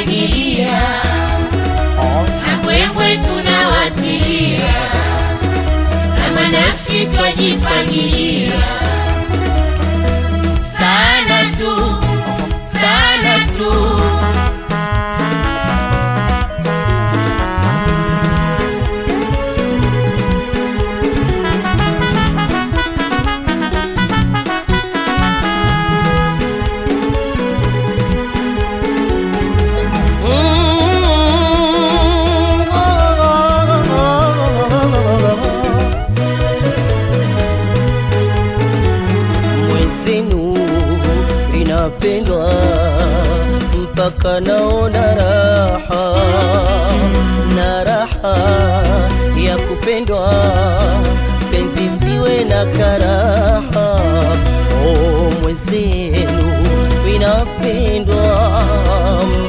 twajifagilia, Uh-huh. tunawatilia na manafsi twajifagilia mpaka naona raha na raha ya kupendwa, penzi siwe na karaha. Oh, mwenzenu inapendwa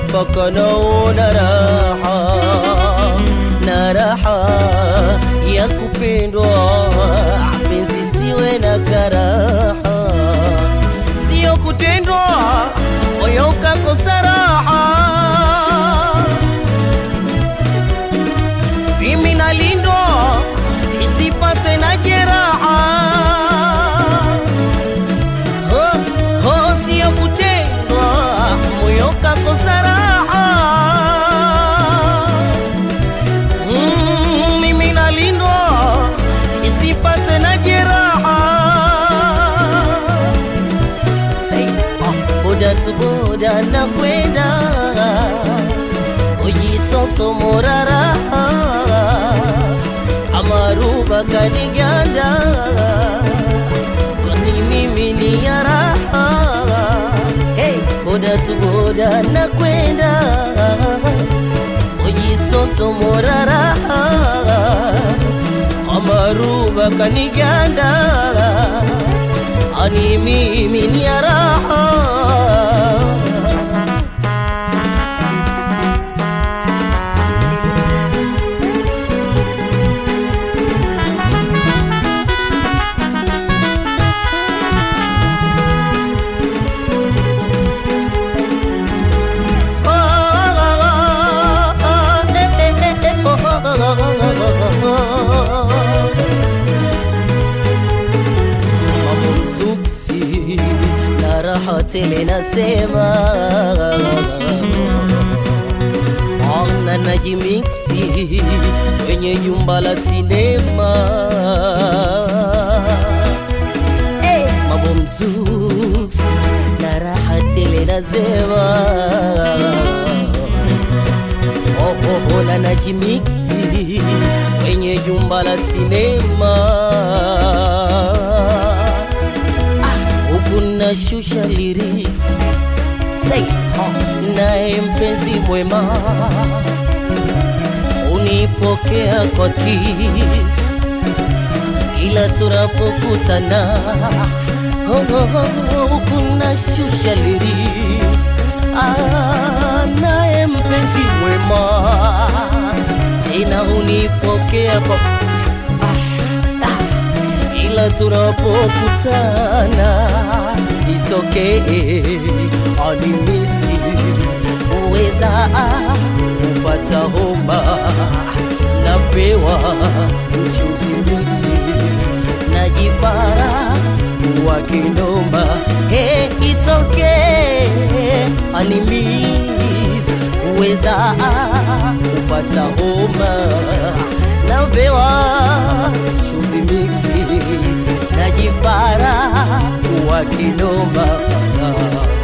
mpaka naona raha na raha ya kupendwa, penzi siwe na karaha, sio kutendwa. Moyo nakwenda nakwenda uyisonsomorara amaruba ganiganda wanimiminiyara hey, boda tuboda nakwenda uyisonsomorara amaruba ganiganda animiminyara tele nasema Ona najimiksi kwenye jumba la sinema hey, Mambo na raha tele kwenye jumba la sinema nashusha lyrics. Say, oh, naye mpenzi mwema unipokea kwa kiss. Kila tunapokutana Oh, oh, oh, nashusha lyrics. Ah, naye mpenzi mwema tena unipokea kwa ah, ah, tunapokutana itokee animisi uweza kupata homa. Napewa mchuzi miksi najipara wa kinoma. Hey, itokee animis uweza kupata homa. Napewa chuzi miksi najipara wa kinoma Napendwa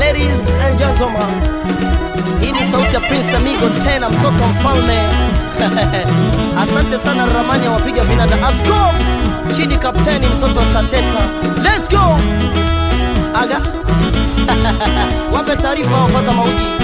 Ladies and gentlemen. Hii ni sauti Prince tena mtoto mfalme. Asante sana Ramani wapiga vinanda. Asko Chidi kapteni mtoto Sateta. Let's go. Aga. Wape taarifa wapaza mauji.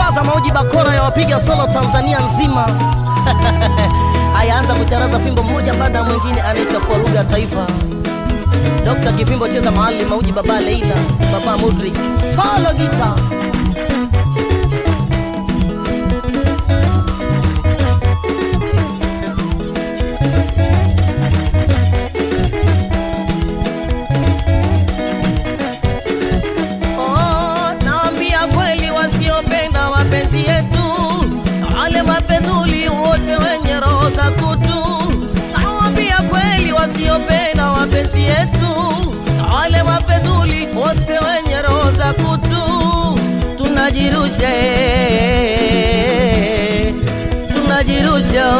Faza mauji, bakora ya wapiga solo Tanzania nzima hayaanza kucharaza fimbo mmoja baada ya mwingine, anaichafua lugha ya taifa. Dr. Kipimbo cheza mahali mauji, baba Leila, baba Mudri, solo guitar. Wasiopenda yetu, wale wafedhuli wote wenye roho za kutu. Tunajirusha, tunajirusha,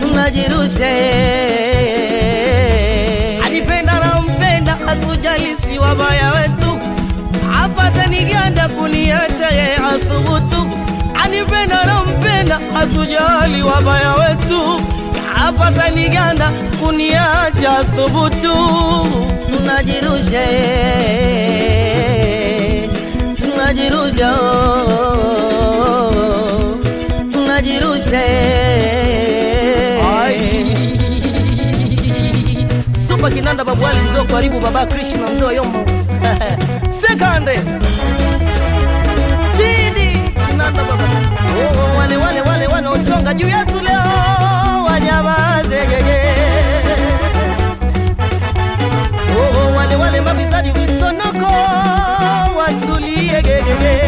tunajirusha wabaya wetu, apata niganda kuniacha ye athubutu. Anipenda na mpenda, hatujali wabaya wetu, apata niganda kuniacha thubutu. Tunajirusha tunajirusha tunajirusha. Super Kinanda Babwali mzee karibu baba Krishna mzee wa Yombo. Sekande. Chini. Kinanda baba. Oh, wale wale wale wanaochonga juu yetu leo wale mafisadi visonoko watulie gegege.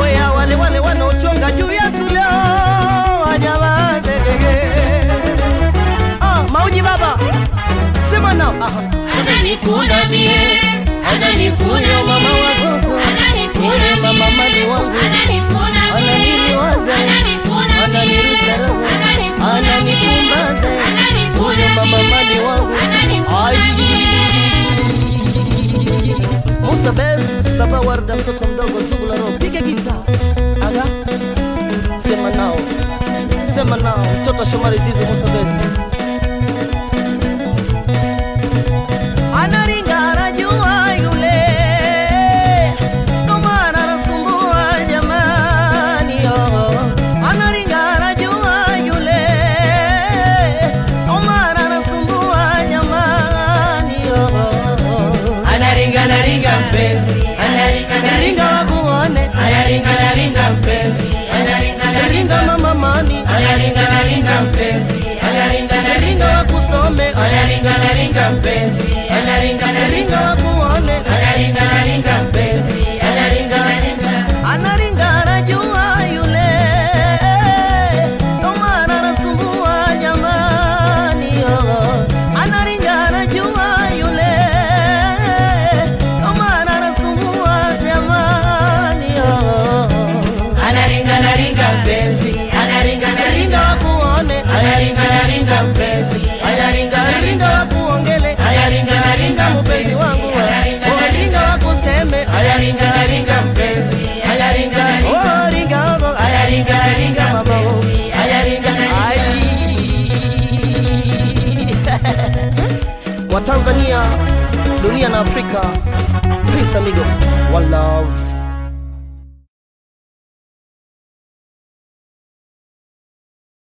Oya wale wale wanaochonga juu ya gege Ah, mauji baba sema nao. Ananikula mie, ananikula Musa Bez, baba Warda, mtoto mdogo zungu la roho, piga gita aga, sema nao, sema nao, mtoto Shomari Zizi, Musa Bez I'm busy. amigos. One love.